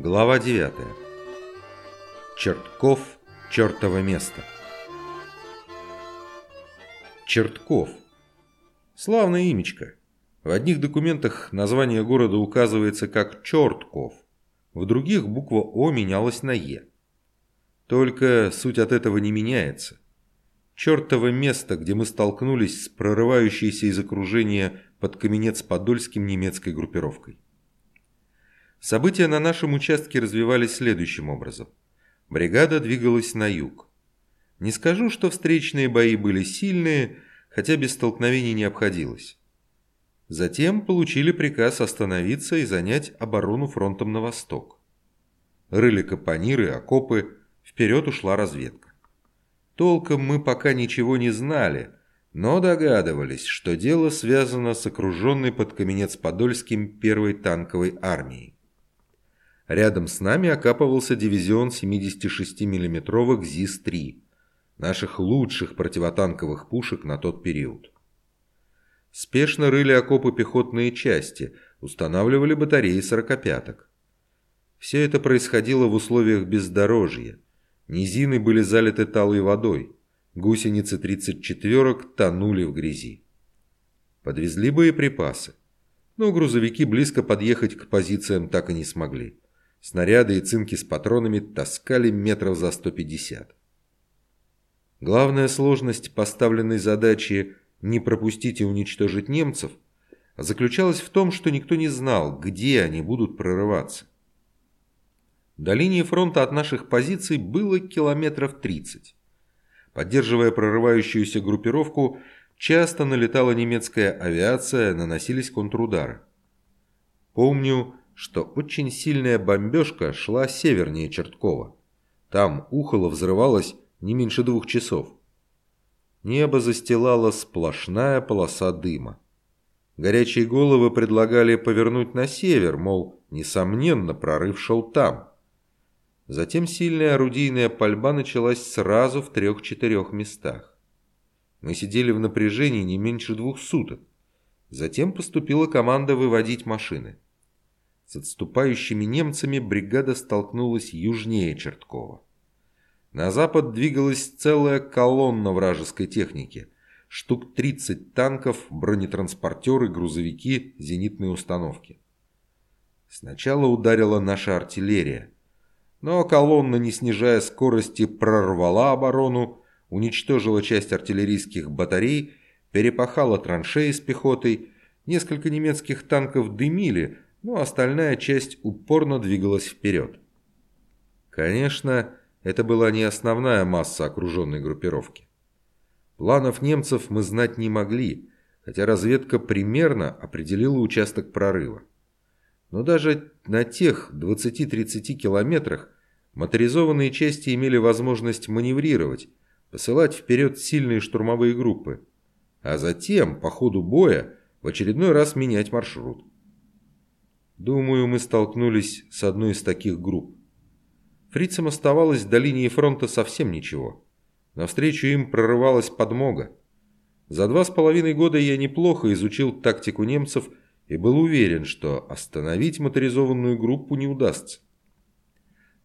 Глава 9. Чертков, чертово место. Чертков. Славное имечко. В одних документах название города указывается как Чертков, в других буква О менялась на Е. Только суть от этого не меняется. Чертово место, где мы столкнулись с прорывающейся из окружения под Каменец-Подольским немецкой группировкой. События на нашем участке развивались следующим образом. Бригада двигалась на юг. Не скажу, что встречные бои были сильные, хотя без столкновений не обходилось. Затем получили приказ остановиться и занять оборону фронтом на восток. Рыли капониры, окопы, вперед ушла разведка. Толком мы пока ничего не знали, но догадывались, что дело связано с окруженной под Каменец-Подольским первой танковой армией. Рядом с нами окапывался дивизион 76 миллиметровых ЗИС-3, наших лучших противотанковых пушек на тот период. Спешно рыли окопы пехотные части, устанавливали батареи сорокопяток. Все это происходило в условиях бездорожья. Низины были залиты талой водой, гусеницы 34-ок тонули в грязи. Подвезли боеприпасы, но грузовики близко подъехать к позициям так и не смогли. Снаряды и цинки с патронами таскали метров за 150. Главная сложность поставленной задачи «не пропустить и уничтожить немцев» заключалась в том, что никто не знал, где они будут прорываться. До линии фронта от наших позиций было километров 30. Поддерживая прорывающуюся группировку, часто налетала немецкая авиация, наносились контрудары. Помню, что очень сильная бомбежка шла севернее Черткова. Там ухоло взрывалось не меньше двух часов. Небо застилала сплошная полоса дыма. Горячие головы предлагали повернуть на север, мол, несомненно, прорыв шел там. Затем сильная орудийная пальба началась сразу в трех-четырех местах. Мы сидели в напряжении не меньше двух суток. Затем поступила команда выводить машины. С отступающими немцами бригада столкнулась южнее Черткова. На запад двигалась целая колонна вражеской техники. Штук 30 танков, бронетранспортеры, грузовики, зенитные установки. Сначала ударила наша артиллерия. Но колонна, не снижая скорости, прорвала оборону, уничтожила часть артиллерийских батарей, перепахала траншеи с пехотой, несколько немецких танков дымили – но остальная часть упорно двигалась вперед. Конечно, это была не основная масса окруженной группировки. Планов немцев мы знать не могли, хотя разведка примерно определила участок прорыва. Но даже на тех 20-30 километрах моторизованные части имели возможность маневрировать, посылать вперед сильные штурмовые группы, а затем, по ходу боя, в очередной раз менять маршрут. Думаю, мы столкнулись с одной из таких групп. Фрицам оставалось до линии фронта совсем ничего. Навстречу им прорывалась подмога. За два с половиной года я неплохо изучил тактику немцев и был уверен, что остановить моторизованную группу не удастся.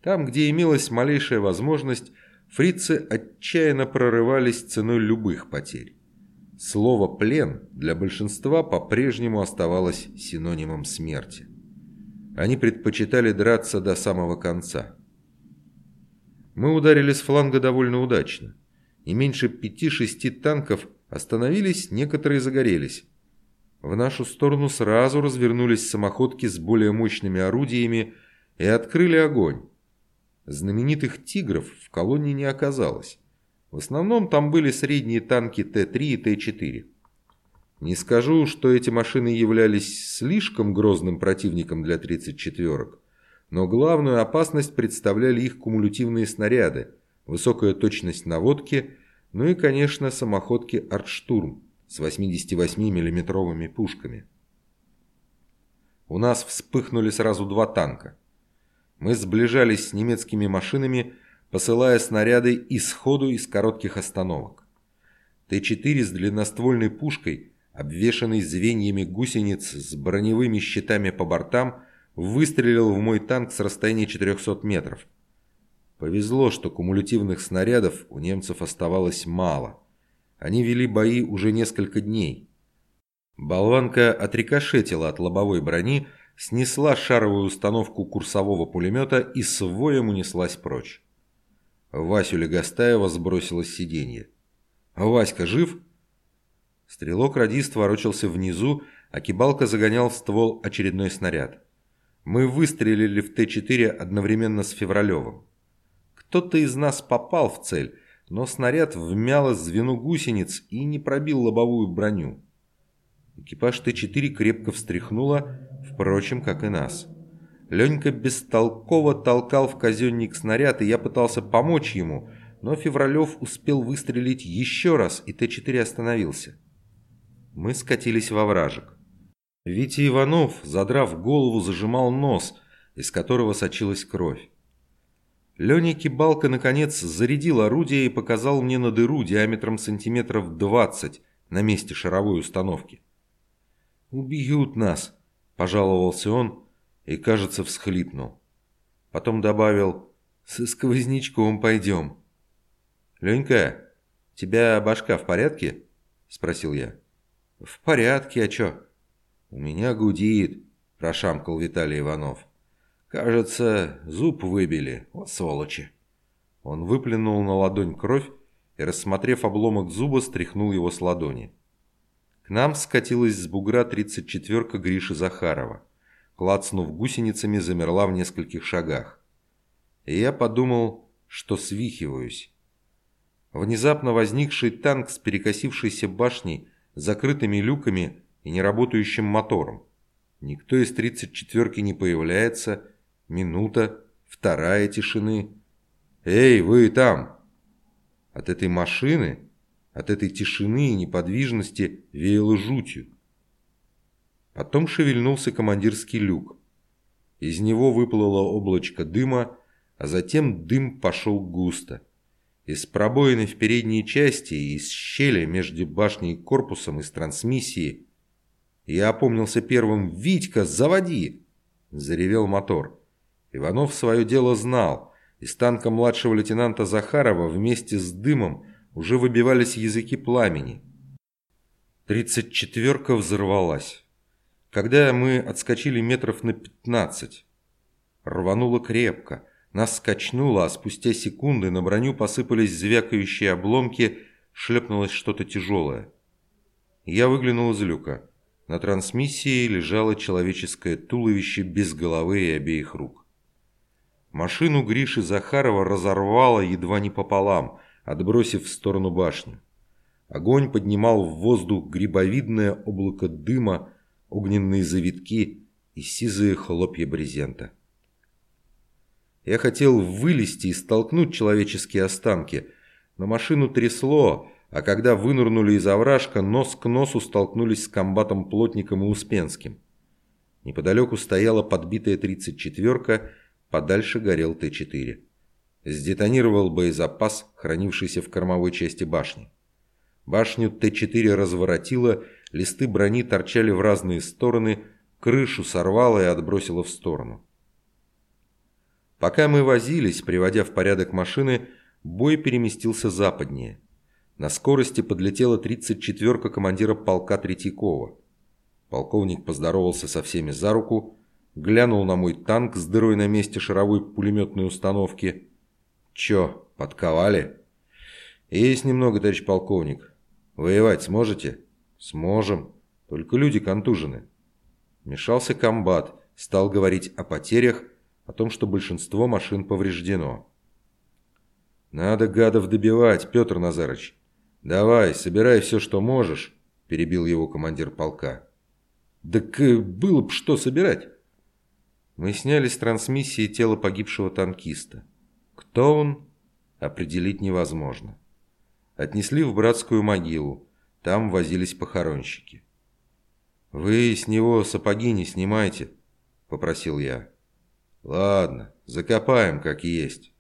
Там, где имелась малейшая возможность, фрицы отчаянно прорывались ценой любых потерь. Слово «плен» для большинства по-прежнему оставалось синонимом смерти. Они предпочитали драться до самого конца. Мы ударили с фланга довольно удачно. Не меньше пяти-шести танков остановились, некоторые загорелись. В нашу сторону сразу развернулись самоходки с более мощными орудиями и открыли огонь. Знаменитых «Тигров» в колонне не оказалось. В основном там были средние танки Т-3 и Т-4. Не скажу, что эти машины являлись слишком грозным противником для 34-ок, но главную опасность представляли их кумулятивные снаряды, высокая точность наводки, ну и, конечно, самоходки «Артштурм» с 88 миллиметровыми пушками. У нас вспыхнули сразу два танка. Мы сближались с немецкими машинами, посылая снаряды исходу из коротких остановок. Т-4 с длинноствольной пушкой – обвешанный звеньями гусениц с броневыми щитами по бортам, выстрелил в мой танк с расстояния 400 метров. Повезло, что кумулятивных снарядов у немцев оставалось мало. Они вели бои уже несколько дней. Болванка отрикошетила от лобовой брони, снесла шаровую установку курсового пулемета и с воем унеслась прочь. Васю Легостаева сбросила с сиденья. «Васька жив?» Стрелок-радист ворочался внизу, а кибалка загонял в ствол очередной снаряд. Мы выстрелили в Т-4 одновременно с Февралевым. Кто-то из нас попал в цель, но снаряд вмяло звено гусениц и не пробил лобовую броню. Экипаж Т-4 крепко встряхнуло, впрочем, как и нас. Ленька бестолково толкал в казенник снаряд, и я пытался помочь ему, но Февралев успел выстрелить еще раз, и Т-4 остановился. Мы скатились во вражек. Витя Иванов, задрав голову, зажимал нос, из которого сочилась кровь. Леня Кибалка, наконец, зарядил орудие и показал мне на дыру диаметром сантиметров 20 на месте шаровой установки. «Убьют нас!» – пожаловался он и, кажется, всхлипнул. Потом добавил «Со сквознячком пойдем». «Ленька, тебя башка в порядке?» – спросил я. «В порядке, а чё?» «У меня гудит», – прошамкал Виталий Иванов. «Кажется, зуб выбили, вот сволочи». Он выплюнул на ладонь кровь и, рассмотрев обломок зуба, стряхнул его с ладони. К нам скатилась с бугра 34-ка Гриши Захарова. Клацнув гусеницами, замерла в нескольких шагах. И я подумал, что свихиваюсь. Внезапно возникший танк с перекосившейся башней, закрытыми люками и неработающим мотором. Никто из 34-ки не появляется. Минута, вторая тишины. «Эй, вы там!» От этой машины от этой тишины и неподвижности веяло жутью. Потом шевельнулся командирский люк. Из него выплыло облачко дыма, а затем дым пошел густо. Из пробоины в передней части из щели между башней и корпусом из трансмиссии я опомнился первым «Витька, заводи!» Заревел мотор. Иванов свое дело знал. Из танка младшего лейтенанта Захарова вместе с дымом уже выбивались языки пламени. Тридцать четверка взорвалась. Когда мы отскочили метров на пятнадцать, рвануло крепко, нас скачнуло, а спустя секунды на броню посыпались звякающие обломки, шлепнулось что-то тяжелое. Я выглянул из люка. На трансмиссии лежало человеческое туловище без головы и обеих рук. Машину Гриши Захарова разорвало едва не пополам – отбросив в сторону башню. Огонь поднимал в воздух грибовидное облако дыма, огненные завитки и сизые хлопья брезента. Я хотел вылезти и столкнуть человеческие останки, но машину трясло, а когда вынырнули из овражка, нос к носу столкнулись с комбатом-плотником и Успенским. Неподалеку стояла подбитая 34-ка, подальше горел Т-4. Сдетонировал боезапас, хранившийся в кормовой части башни. Башню Т-4 разворотило, листы брони торчали в разные стороны, крышу сорвало и отбросило в сторону. Пока мы возились, приводя в порядок машины, бой переместился западнее. На скорости подлетела 34-ка командира полка Третьякова. Полковник поздоровался со всеми за руку, глянул на мой танк с дырой на месте шаровой пулеметной установки – Чё, подковали? Есть немного, товарищ полковник. Воевать сможете? Сможем. Только люди контужены. Мешался комбат, стал говорить о потерях, о том, что большинство машин повреждено. «Надо гадов добивать, Петр Назарович. Давай, собирай все, что можешь», – перебил его командир полка. «Так э, было бы что собирать». Мы сняли с трансмиссии тело погибшего танкиста. Кто он, определить невозможно. Отнесли в братскую могилу, там возились похоронщики. «Вы с него сапоги не снимайте», — попросил я. «Ладно, закопаем как есть».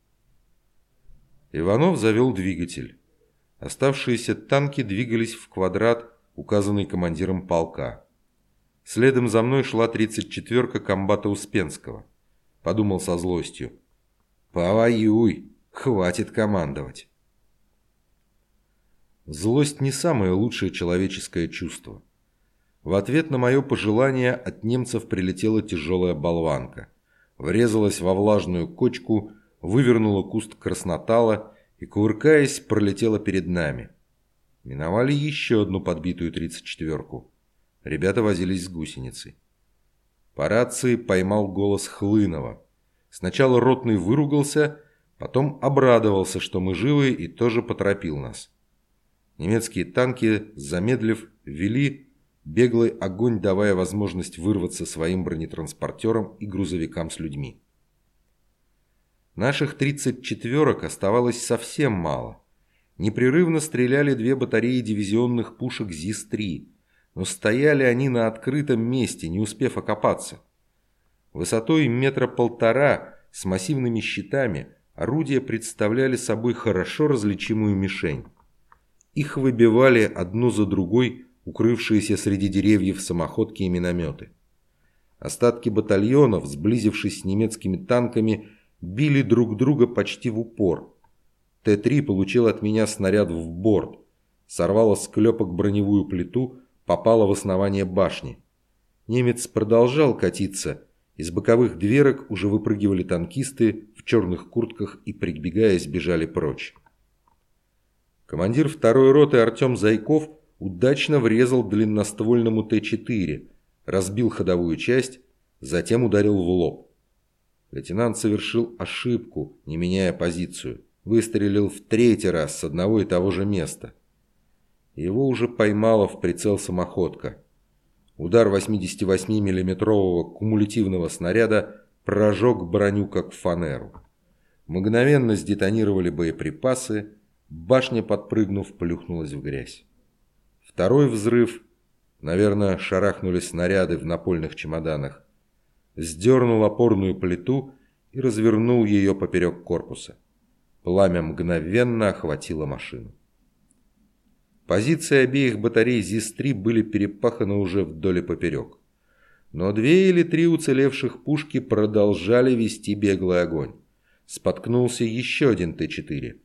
Иванов завел двигатель. Оставшиеся танки двигались в квадрат, указанный командиром полка. Следом за мной шла 34-ка комбата Успенского. Подумал со злостью. «Повоюй, хватит командовать». Злость не самое лучшее человеческое чувство. В ответ на мое пожелание от немцев прилетела тяжелая болванка. Врезалась во влажную кочку, вывернула куст краснотала и, кувыркаясь, пролетела перед нами. Миновали еще одну подбитую тридцать четверку. Ребята возились с гусеницей. По рации поймал голос Хлынова. Сначала ротный выругался, потом обрадовался, что мы живы, и тоже поторопил нас. Немецкие танки, замедлив, вели беглый огонь, давая возможность вырваться своим бронетранспортерам и грузовикам с людьми. Наших 34-ок оставалось совсем мало. Непрерывно стреляли две батареи дивизионных пушек ЗИС-3, но стояли они на открытом месте, не успев окопаться. Высотой метра полтора, с массивными щитами, орудия представляли собой хорошо различимую мишень. Их выбивали одну за другой укрывшиеся среди деревьев самоходки и минометы. Остатки батальонов, сблизившись с немецкими танками, били друг друга почти в упор. Т-3 получил от меня снаряд в борт, сорвало с клепок броневую плиту, попало в основание башни. Немец продолжал катиться, из боковых дверок уже выпрыгивали танкисты в черных куртках и, прибегая, сбежали прочь. Командир второй роты Артем Зайков удачно врезал длинноствольному Т-4, разбил ходовую часть, затем ударил в лоб. Лейтенант совершил ошибку, не меняя позицию. Выстрелил в третий раз с одного и того же места. Его уже поймала в прицел самоходка. Удар 88 миллиметрового кумулятивного снаряда прожег броню как фанеру. Мгновенно сдетонировали боеприпасы, Башня, подпрыгнув, плюхнулась в грязь. Второй взрыв, наверное, шарахнули снаряды в напольных чемоданах, сдернул опорную плиту и развернул ее поперек корпуса. Пламя мгновенно охватило машину. Позиции обеих батарей ЗИС-3 были перепаханы уже вдоль и поперек. Но две или три уцелевших пушки продолжали вести беглый огонь. Споткнулся еще один Т-4.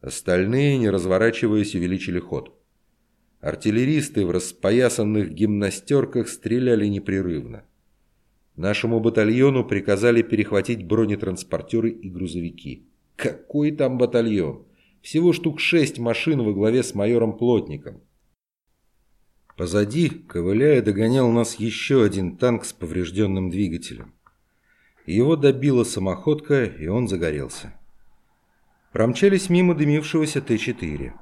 Остальные, не разворачиваясь, увеличили ход. Артиллеристы в распоясанных гимнастерках стреляли непрерывно. Нашему батальону приказали перехватить бронетранспортеры и грузовики. Какой там батальон? Всего штук шесть машин во главе с майором Плотником. Позади, ковыляя, догонял нас еще один танк с поврежденным двигателем. Его добила самоходка, и он загорелся. Промчались мимо дымившегося Т-4.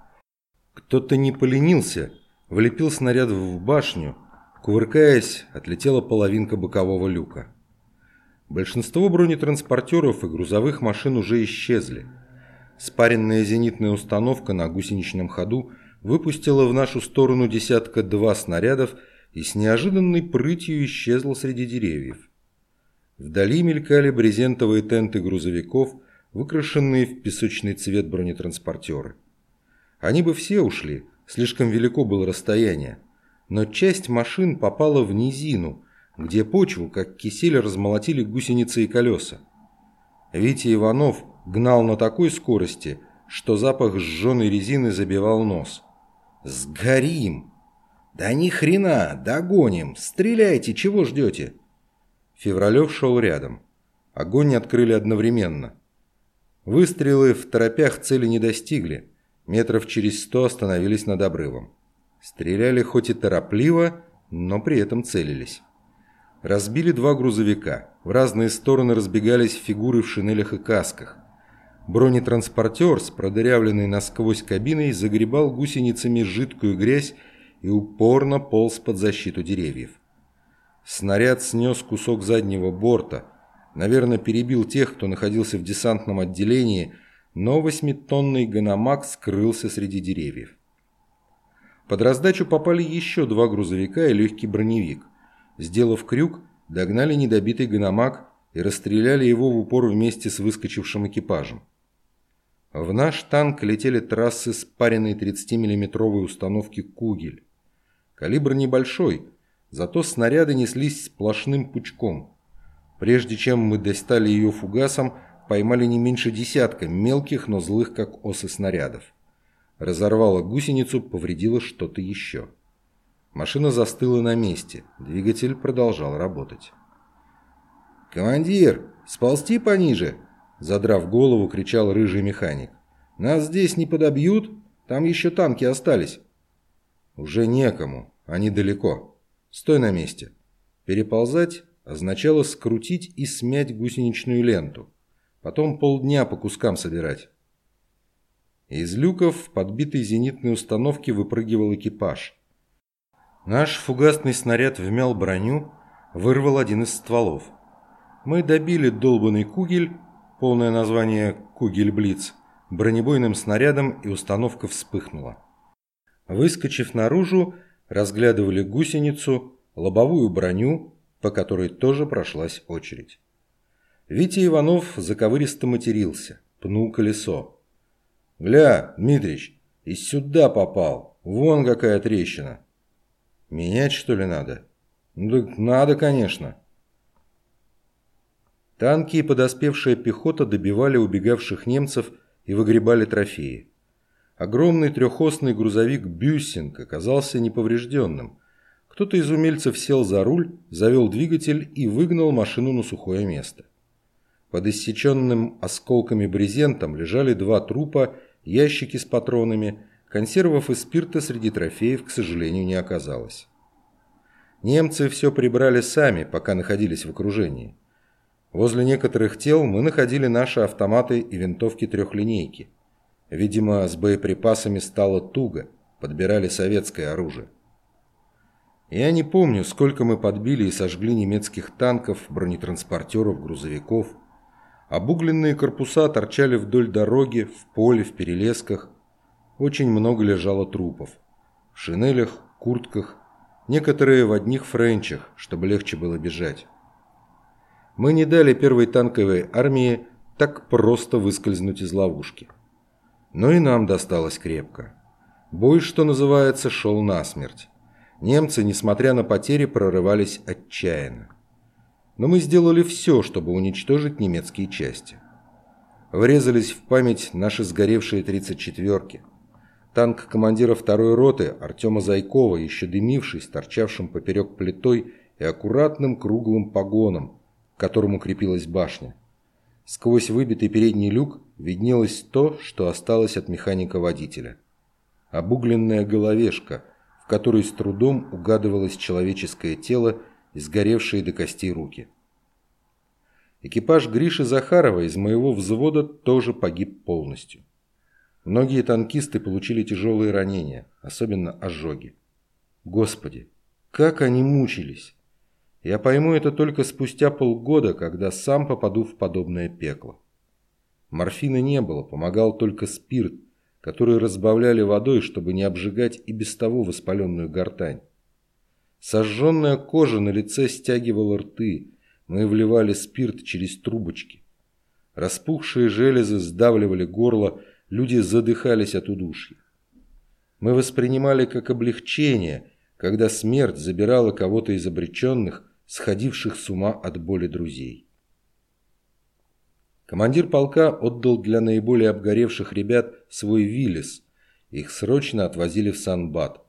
Кто-то не поленился, влепил снаряд в башню, кувыркаясь, отлетела половинка бокового люка. Большинство бронетранспортеров и грузовых машин уже исчезли. Спаренная зенитная установка на гусеничном ходу выпустила в нашу сторону десятка-два снарядов и с неожиданной прытью исчезла среди деревьев. Вдали мелькали брезентовые тенты грузовиков, выкрашенные в песочный цвет бронетранспортеры. Они бы все ушли, слишком велико было расстояние, но часть машин попала в низину, где почву, как кисель, размолотили гусеницы и колеса. Витя Иванов гнал на такой скорости, что запах сжженной резины забивал нос. «Сгорим!» «Да ни хрена! Догоним! Стреляйте! Чего ждете?» Февралев шел рядом. Огонь открыли одновременно. Выстрелы в торопях цели не достигли. Метров через сто остановились над обрывом. Стреляли хоть и торопливо, но при этом целились. Разбили два грузовика. В разные стороны разбегались фигуры в шинелях и касках. Бронетранспортер с продырявленной насквозь кабиной загребал гусеницами жидкую грязь и упорно полз под защиту деревьев. Снаряд снес кусок заднего борта – Наверное, перебил тех, кто находился в десантном отделении, но восьмитонный гономак скрылся среди деревьев. Под раздачу попали еще два грузовика и легкий броневик. Сделав крюк, догнали недобитый гономак и расстреляли его в упор вместе с выскочившим экипажем. В наш танк летели трассы с паренной 30 миллиметровой установки «Кугель». Калибр небольшой, зато снаряды неслись сплошным пучком. Прежде чем мы достали ее фугасом, поймали не меньше десятка мелких, но злых, как осы снарядов. Разорвала гусеницу, повредила что-то еще. Машина застыла на месте, двигатель продолжал работать. «Командир, сползти пониже!» Задрав голову, кричал рыжий механик. «Нас здесь не подобьют? Там еще танки остались». «Уже некому, они далеко. Стой на месте». Переползать означало скрутить и смять гусеничную ленту. Потом полдня по кускам собирать. Из люков подбитой зенитной установки выпрыгивал экипаж. Наш фугасный снаряд вмял броню, вырвал один из стволов. Мы добили долбанный кугель, полное название «Кугель-Блиц», бронебойным снарядом и установка вспыхнула. Выскочив наружу, разглядывали гусеницу, лобовую броню, по которой тоже прошлась очередь. Витя Иванов заковыристо матерился, пнул колесо. «Гля, Дмитрич, и сюда попал, вон какая трещина!» «Менять, что ли, надо?» «Ну так надо, конечно!» Танки и подоспевшая пехота добивали убегавших немцев и выгребали трофеи. Огромный трехосный грузовик «Бюссинг» оказался неповрежденным. Кто-то из умельцев сел за руль, завел двигатель и выгнал машину на сухое место. Под иссеченным осколками брезентом лежали два трупа, ящики с патронами, консервов и спирта среди трофеев, к сожалению, не оказалось. Немцы все прибрали сами, пока находились в окружении. Возле некоторых тел мы находили наши автоматы и винтовки трехлинейки. Видимо, с боеприпасами стало туго, подбирали советское оружие. Я не помню, сколько мы подбили и сожгли немецких танков, бронетранспортеров, грузовиков. Обугленные корпуса торчали вдоль дороги, в поле, в перелесках. Очень много лежало трупов. В шинелях, куртках, некоторые в одних френчах, чтобы легче было бежать. Мы не дали первой танковой армии так просто выскользнуть из ловушки. Но и нам досталось крепко. Бой, что называется, шел насмерть. Немцы, несмотря на потери, прорывались отчаянно. Но мы сделали все, чтобы уничтожить немецкие части. Врезались в память наши сгоревшие 34-ки. Танк командира второй роты Артема Зайкова, еще дымившись, торчавшим поперек плитой и аккуратным круглым погоном, к которому крепилась башня. Сквозь выбитый передний люк виднелось то, что осталось от механика-водителя. Обугленная головешка, в которой с трудом угадывалось человеческое тело и сгоревшие до костей руки. Экипаж Гриши Захарова из моего взвода тоже погиб полностью. Многие танкисты получили тяжелые ранения, особенно ожоги. Господи, как они мучились! Я пойму это только спустя полгода, когда сам попаду в подобное пекло. Морфина не было, помогал только спирт, который разбавляли водой, чтобы не обжигать и без того воспаленную гортань. Сожженная кожа на лице стягивала рты, мы вливали спирт через трубочки. Распухшие железы сдавливали горло, люди задыхались от удушья. Мы воспринимали как облегчение, когда смерть забирала кого-то из обреченных, сходивших с ума от боли друзей. Командир полка отдал для наиболее обгоревших ребят свой Виллис. Их срочно отвозили в Санбат.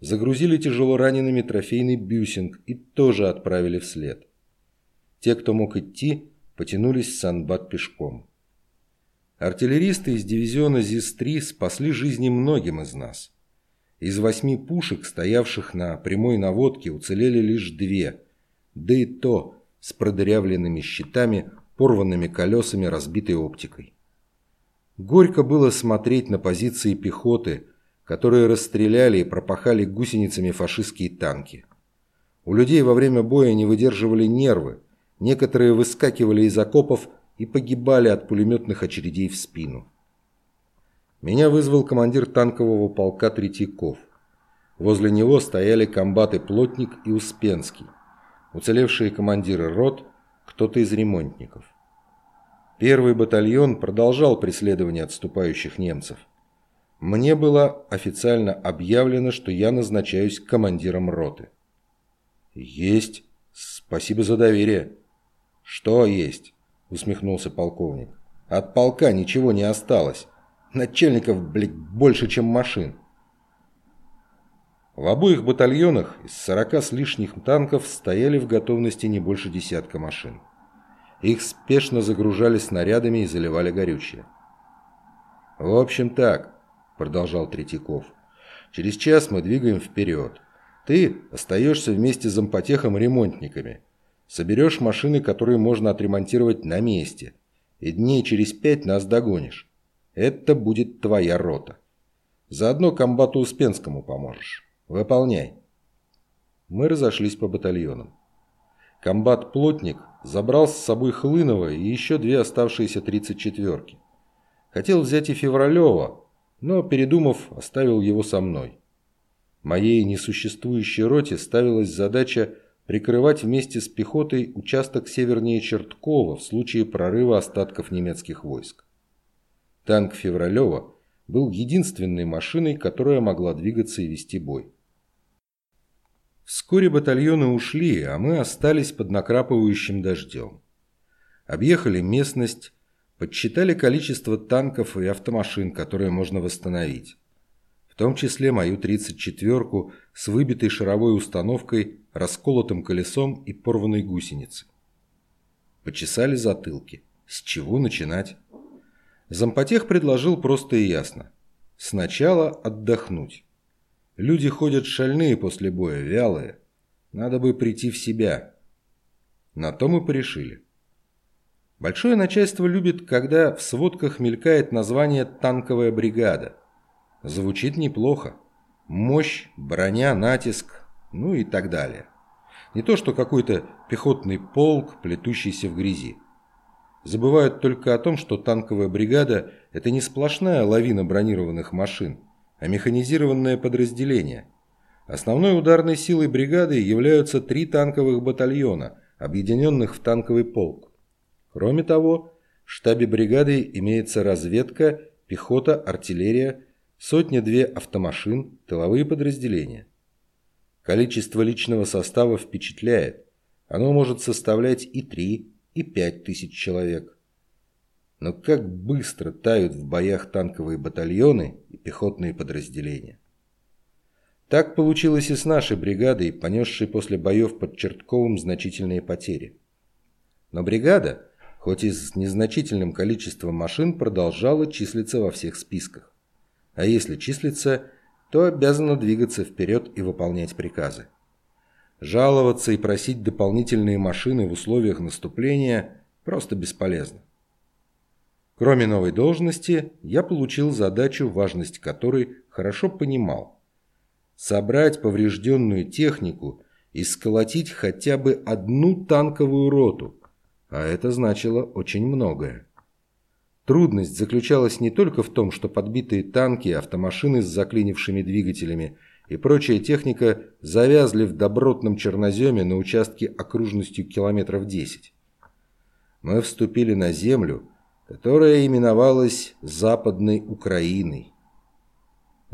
Загрузили тяжело ранеными трофейный бюсинг и тоже отправили вслед. Те, кто мог идти, потянулись в Санбат пешком. Артиллеристы из дивизиона ЗИС-3 спасли жизни многим из нас. Из восьми пушек, стоявших на прямой наводке, уцелели лишь две – да и то с продырявленными щитами, порванными колесами, разбитой оптикой. Горько было смотреть на позиции пехоты, которые расстреляли и пропахали гусеницами фашистские танки. У людей во время боя не выдерживали нервы, некоторые выскакивали из окопов и погибали от пулеметных очередей в спину. Меня вызвал командир танкового полка Третьяков. Возле него стояли комбаты Плотник и Успенский уцелевшие командиры рот, кто-то из ремонтников. Первый батальон продолжал преследование отступающих немцев. Мне было официально объявлено, что я назначаюсь командиром роты. «Есть. Спасибо за доверие». «Что есть?» – усмехнулся полковник. «От полка ничего не осталось. Начальников, блядь, больше, чем машин». В обоих батальонах из сорока с лишних танков стояли в готовности не больше десятка машин. Их спешно загружали снарядами и заливали горючее. «В общем так», – продолжал Третьяков. «Через час мы двигаем вперед. Ты остаешься вместе с зампотехом ремонтниками. Соберешь машины, которые можно отремонтировать на месте. И дней через пять нас догонишь. Это будет твоя рота. Заодно комбату Успенскому поможешь. Выполняй. Мы разошлись по батальонам. Комбат-плотник забрал с собой Хлынова и еще две оставшиеся 34-ки. Хотел взять и Февралева, но, передумав, оставил его со мной. Моей несуществующей роте ставилась задача прикрывать вместе с пехотой участок севернее Черткова в случае прорыва остатков немецких войск. Танк Февралева был единственной машиной, которая могла двигаться и вести бой. Вскоре батальоны ушли, а мы остались под накрапывающим дождем. Объехали местность, подсчитали количество танков и автомашин, которые можно восстановить. В том числе мою 34-ку с выбитой шаровой установкой, расколотым колесом и порванной гусеницей. Почесали затылки. С чего начинать? Зампотех предложил просто и ясно. Сначала отдохнуть. Люди ходят шальные после боя, вялые. Надо бы прийти в себя. На то мы порешили. Большое начальство любит, когда в сводках мелькает название «танковая бригада». Звучит неплохо. Мощь, броня, натиск, ну и так далее. Не то, что какой-то пехотный полк, плетущийся в грязи. Забывают только о том, что танковая бригада – это не сплошная лавина бронированных машин, а механизированное подразделение. Основной ударной силой бригады являются три танковых батальона, объединенных в танковый полк. Кроме того, в штабе бригады имеется разведка, пехота, артиллерия, сотня-две автомашин, тыловые подразделения. Количество личного состава впечатляет. Оно может составлять и 3, и 5 тысяч человек. Но как быстро тают в боях танковые батальоны и пехотные подразделения. Так получилось и с нашей бригадой, понесшей после боев под Чертковым значительные потери. Но бригада, хоть и с незначительным количеством машин, продолжала числиться во всех списках. А если числится, то обязана двигаться вперед и выполнять приказы. Жаловаться и просить дополнительные машины в условиях наступления просто бесполезно. Кроме новой должности, я получил задачу, важность которой хорошо понимал. Собрать поврежденную технику и сколотить хотя бы одну танковую роту, а это значило очень многое. Трудность заключалась не только в том, что подбитые танки, автомашины с заклинившими двигателями и прочая техника завязли в добротном черноземе на участке окружностью километров 10. Мы вступили на землю, которая именовалась Западной Украиной.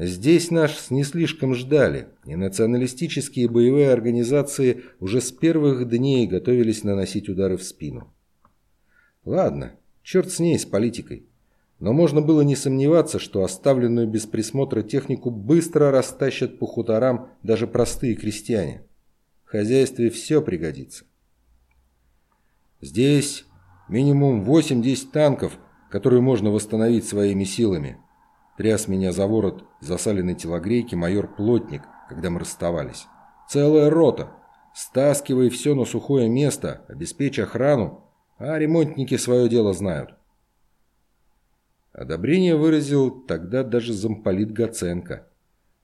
Здесь нас не слишком ждали, и националистические боевые организации уже с первых дней готовились наносить удары в спину. Ладно, черт с ней, с политикой. Но можно было не сомневаться, что оставленную без присмотра технику быстро растащат по хуторам даже простые крестьяне. В хозяйстве все пригодится. Здесь Минимум 8-10 танков, которые можно восстановить своими силами. Тряс меня за ворот засаленной телогрейки майор Плотник, когда мы расставались. Целая рота. Стаскивай все на сухое место, обеспечь охрану, а ремонтники свое дело знают. Одобрение выразил тогда даже замполит Гаценко.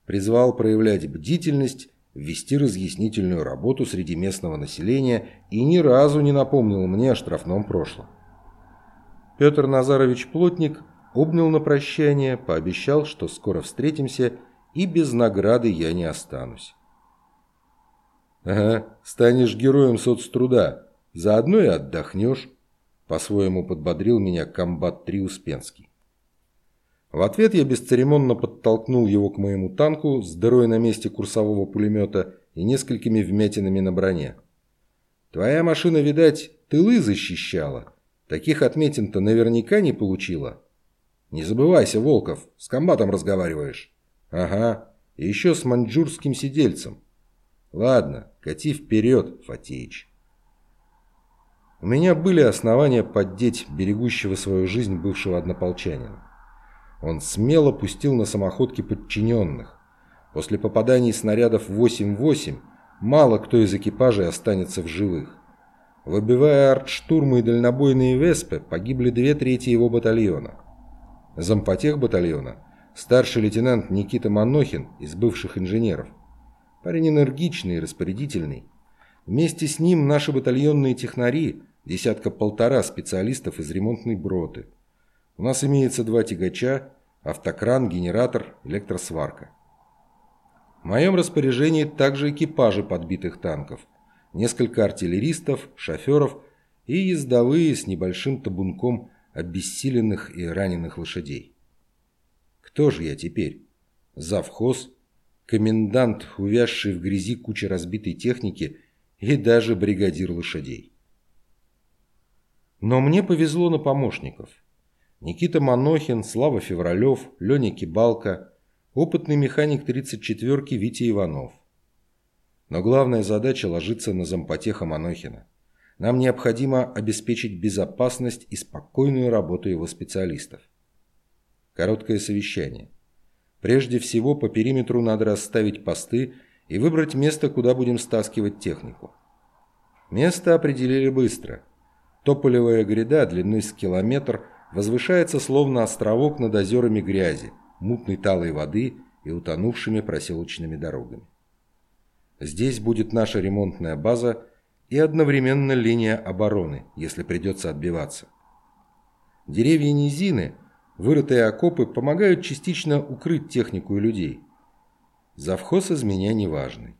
Призвал проявлять бдительность вести разъяснительную работу среди местного населения и ни разу не напомнил мне о штрафном прошлом. Петр Назарович Плотник обнял на прощание, пообещал, что скоро встретимся и без награды я не останусь. «Ага, станешь героем соцтруда, заодно и отдохнешь», по-своему подбодрил меня комбат-3 Успенский. В ответ я бесцеремонно подтолкнул его к моему танку с дырой на месте курсового пулемета и несколькими вмятинами на броне. «Твоя машина, видать, тылы защищала. Таких отметин-то наверняка не получила». «Не забывайся, Волков, с комбатом разговариваешь». «Ага, и еще с маньчжурским сидельцем». «Ладно, кати вперед, Фатеич». У меня были основания поддеть берегущего свою жизнь бывшего однополчанина. Он смело пустил на самоходки подчиненных. После попаданий снарядов 8-8 мало кто из экипажей останется в живых. Выбивая артштурмы и дальнобойные веспы, погибли две трети его батальона. Зампотех батальона – старший лейтенант Никита Манохин из бывших инженеров. Парень энергичный и распорядительный. Вместе с ним наши батальонные технари, десятка-полтора специалистов из ремонтной броты. У нас имеется два тягача, автокран, генератор, электросварка. В моем распоряжении также экипажи подбитых танков, несколько артиллеристов, шоферов и ездовые с небольшим табунком обессиленных и раненых лошадей. Кто же я теперь? Завхоз, комендант, увязший в грязи куча разбитой техники и даже бригадир лошадей. Но мне повезло на помощников. Никита Манохин, Слава Февралев, Леня Кибалка, опытный механик 34-ки Витя Иванов. Но главная задача ложится на зампотеха Манохина. Нам необходимо обеспечить безопасность и спокойную работу его специалистов. Короткое совещание. Прежде всего, по периметру надо расставить посты и выбрать место, куда будем стаскивать технику. Место определили быстро. Тополевая гряда длиной с километр возвышается словно островок над озерами грязи, мутной талой воды и утонувшими проселочными дорогами. Здесь будет наша ремонтная база и одновременно линия обороны, если придется отбиваться. Деревья низины, вырытые окопы помогают частично укрыть технику и людей. Завхоз из меня неважный.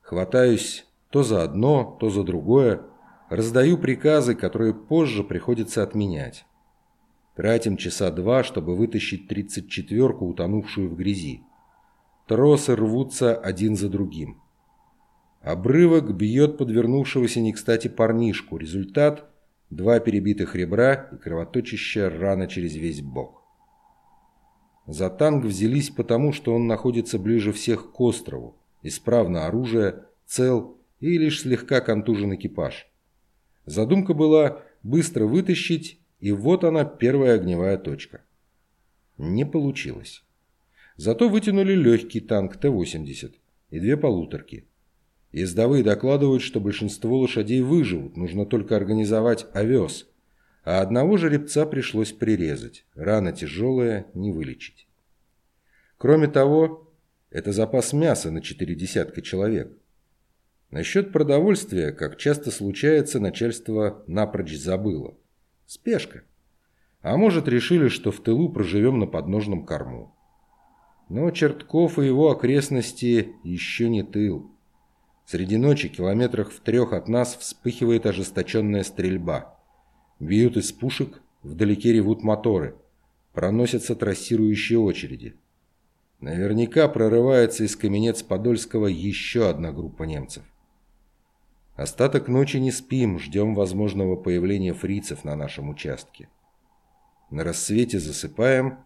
Хватаюсь то за одно, то за другое, раздаю приказы, которые позже приходится отменять. Тратим часа два, чтобы вытащить 34-ку, утонувшую в грязи. Тросы рвутся один за другим. Обрывок бьет подвернувшегося не кстати парнишку. Результат – два перебитых ребра и кровоточащая рана через весь бок. За танк взялись потому, что он находится ближе всех к острову, исправно оружие, цел и лишь слегка контужен экипаж. Задумка была быстро вытащить, и вот она первая огневая точка. Не получилось. Зато вытянули легкий танк Т-80 и две полуторки. Ездовые докладывают, что большинство лошадей выживут, нужно только организовать овес, а одного жеребца пришлось прирезать, рана тяжелая, не вылечить. Кроме того, это запас мяса на четыре десятка человек. Насчет продовольствия, как часто случается, начальство напрочь забыло. Спешка. А может, решили, что в тылу проживем на подножном корму. Но Чертков и его окрестности еще не тыл. Среди ночи, километрах в трех от нас, вспыхивает ожесточенная стрельба. Бьют из пушек, вдалеке ревут моторы. Проносятся трассирующие очереди. Наверняка прорывается из каменец Подольского еще одна группа немцев. Остаток ночи не спим, ждем возможного появления фрицев на нашем участке. На рассвете засыпаем,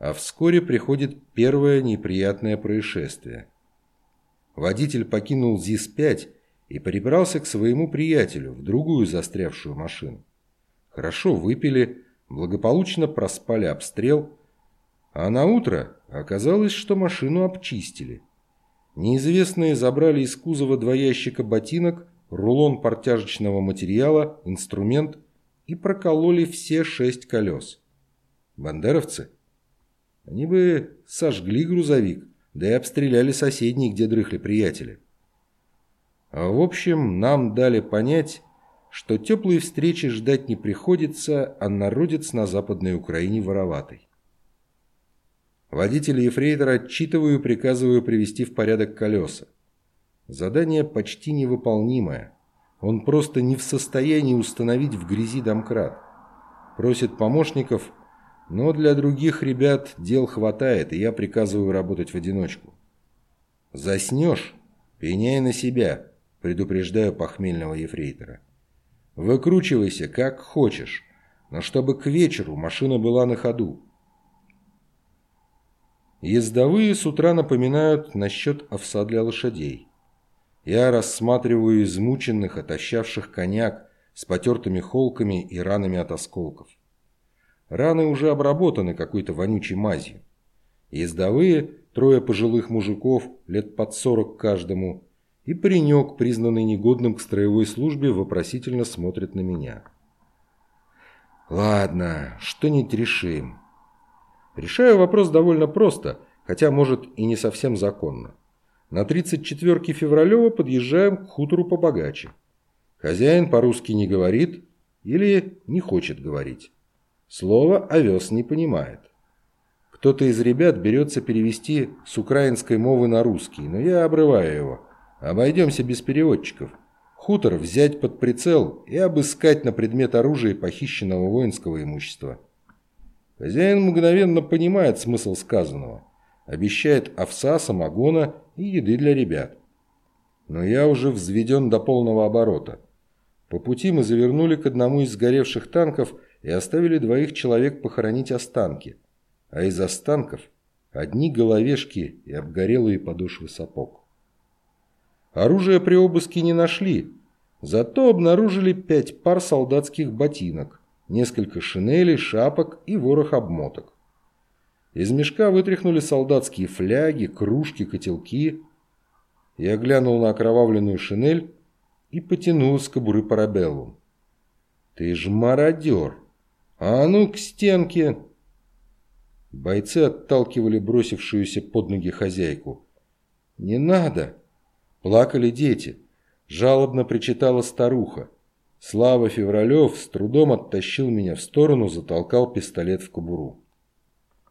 а вскоре приходит первое неприятное происшествие – Водитель покинул ЗИС-5 и перебрался к своему приятелю в другую застрявшую машину. Хорошо выпили, благополучно проспали обстрел, а на утро оказалось, что машину обчистили. Неизвестные забрали из кузова два ящика ботинок, рулон портяжечного материала, инструмент и прокололи все шесть колес. Бандеровцы? Они бы сожгли грузовик, да и обстреляли соседние, где дрыхли приятели. А в общем, нам дали понять, что теплые встречи ждать не приходится, а народец на Западной Украине вороватый. Водителя Ефрейтора отчитываю и приказываю привести в порядок колеса. Задание почти невыполнимое. Он просто не в состоянии установить в грязи домкрат. Просит помощников – но для других ребят дел хватает, и я приказываю работать в одиночку. Заснешь, «Пеняй на себя», — предупреждаю похмельного ефрейтора. «Выкручивайся, как хочешь, но чтобы к вечеру машина была на ходу». Ездовые с утра напоминают насчет овса для лошадей. Я рассматриваю измученных, отощавших коняк с потертыми холками и ранами от осколков. Раны уже обработаны какой-то вонючей мазью. Ездовые, трое пожилых мужиков, лет под сорок каждому, и паренек, признанный негодным к строевой службе, вопросительно смотрит на меня. Ладно, что-нибудь решим. Решаю вопрос довольно просто, хотя, может, и не совсем законно. На 34-ке Февралева подъезжаем к хутору побогаче. Хозяин по-русски не говорит или не хочет говорить. Слово овес не понимает. Кто-то из ребят берется перевести с украинской мовы на русский, но я обрываю его. Обойдемся без переводчиков. Хутор взять под прицел и обыскать на предмет оружия похищенного воинского имущества. Хозяин мгновенно понимает смысл сказанного. Обещает овса, самогона и еды для ребят. Но я уже взведен до полного оборота. По пути мы завернули к одному из сгоревших танков и оставили двоих человек похоронить останки. А из останков одни головешки и обгорелые подошвы сапог. Оружие при обыске не нашли, зато обнаружили пять пар солдатских ботинок, несколько шинелей, шапок и ворох обмоток. Из мешка вытряхнули солдатские фляги, кружки, котелки. Я глянул на окровавленную шинель и потянул с кобуры парабеллум. «Ты ж мародер! А ну к стенке!» Бойцы отталкивали бросившуюся под ноги хозяйку. «Не надо!» Плакали дети. Жалобно причитала старуха. Слава Февралев с трудом оттащил меня в сторону, затолкал пистолет в кобуру.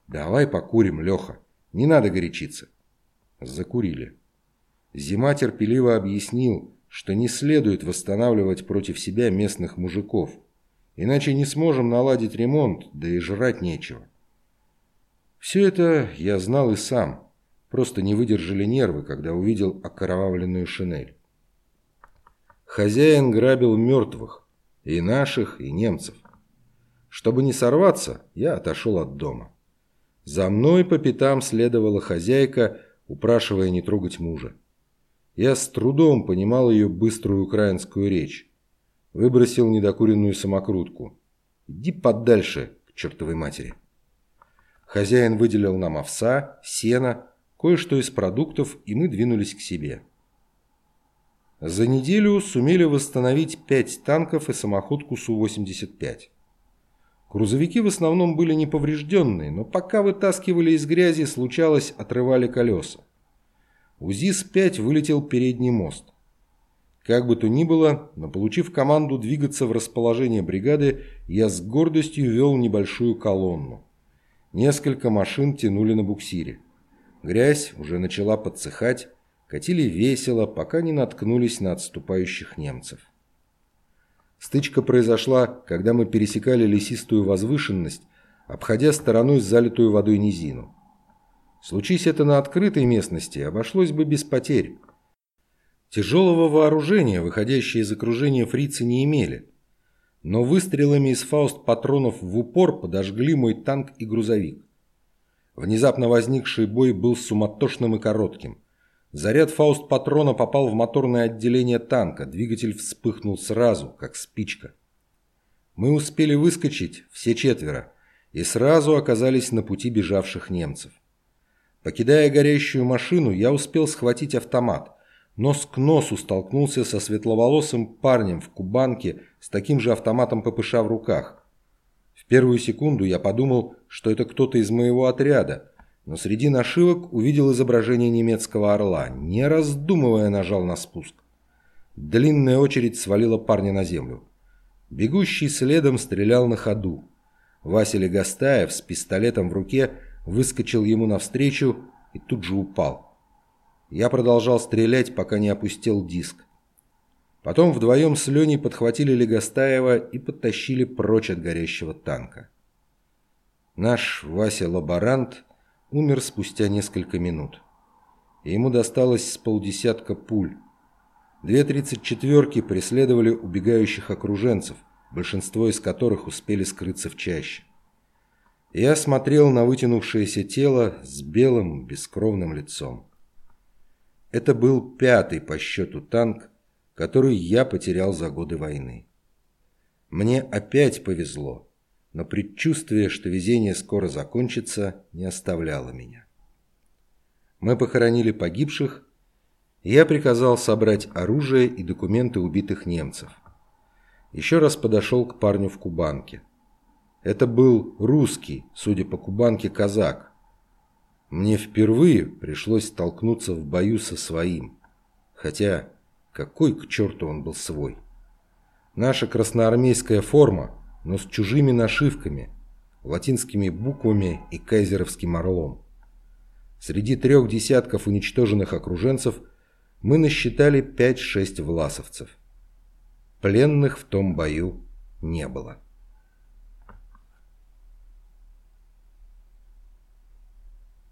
«Давай покурим, Леха. Не надо горячиться». Закурили. Зима терпеливо объяснил, что не следует восстанавливать против себя местных мужиков, иначе не сможем наладить ремонт, да и жрать нечего. Все это я знал и сам, просто не выдержали нервы, когда увидел окровавленную шинель. Хозяин грабил мертвых, и наших, и немцев. Чтобы не сорваться, я отошел от дома. За мной по пятам следовала хозяйка, упрашивая не трогать мужа. Я с трудом понимал ее быструю украинскую речь. Выбросил недокуренную самокрутку. «Иди подальше, к чертовой матери». Хозяин выделил нам овса, сена, кое-что из продуктов, и мы двинулись к себе. За неделю сумели восстановить пять танков и самоходку Су-85. Грузовики в основном были неповрежденные, но пока вытаскивали из грязи, случалось, отрывали колеса. У ЗИС-5 вылетел передний мост. Как бы то ни было, но получив команду двигаться в расположение бригады, я с гордостью вел небольшую колонну. Несколько машин тянули на буксире. Грязь уже начала подсыхать, катили весело, пока не наткнулись на отступающих немцев. Стычка произошла, когда мы пересекали лесистую возвышенность, обходя стороной залитую водой низину. Случись это на открытой местности, обошлось бы без потерь. Тяжелого вооружения, выходящие из окружения фрицы, не имели. Но выстрелами из фауст-патронов в упор подожгли мой танк и грузовик. Внезапно возникший бой был суматошным и коротким. Заряд фауст-патрона попал в моторное отделение танка, двигатель вспыхнул сразу, как спичка. Мы успели выскочить, все четверо, и сразу оказались на пути бежавших немцев. Покидая горящую машину, я успел схватить автомат. Нос к носу столкнулся со светловолосым парнем в кубанке с таким же автоматом ППШ в руках. В первую секунду я подумал, что это кто-то из моего отряда – но среди нашивок увидел изображение немецкого орла. Не раздумывая, нажал на спуск. Длинная очередь свалила парня на землю. Бегущий следом стрелял на ходу. Вася Легостаев с пистолетом в руке выскочил ему навстречу и тут же упал. Я продолжал стрелять, пока не опустил диск. Потом вдвоем с Леней подхватили Легостаева и подтащили прочь от горящего танка. Наш Вася-лаборант умер спустя несколько минут. ему досталось с полдесятка пуль. Две тридцать четверки преследовали убегающих окруженцев, большинство из которых успели скрыться в чаще. Я смотрел на вытянувшееся тело с белым бескровным лицом. Это был пятый по счету танк, который я потерял за годы войны. Мне опять повезло, но предчувствие, что везение скоро закончится, не оставляло меня. Мы похоронили погибших, и я приказал собрать оружие и документы убитых немцев. Еще раз подошел к парню в Кубанке. Это был русский, судя по Кубанке, казак. Мне впервые пришлось столкнуться в бою со своим. Хотя, какой к черту он был свой? Наша красноармейская форма, но с чужими нашивками, латинскими буквами и кайзеровским орлом. Среди трех десятков уничтоженных окруженцев мы насчитали 5-6 власовцев. Пленных в том бою не было.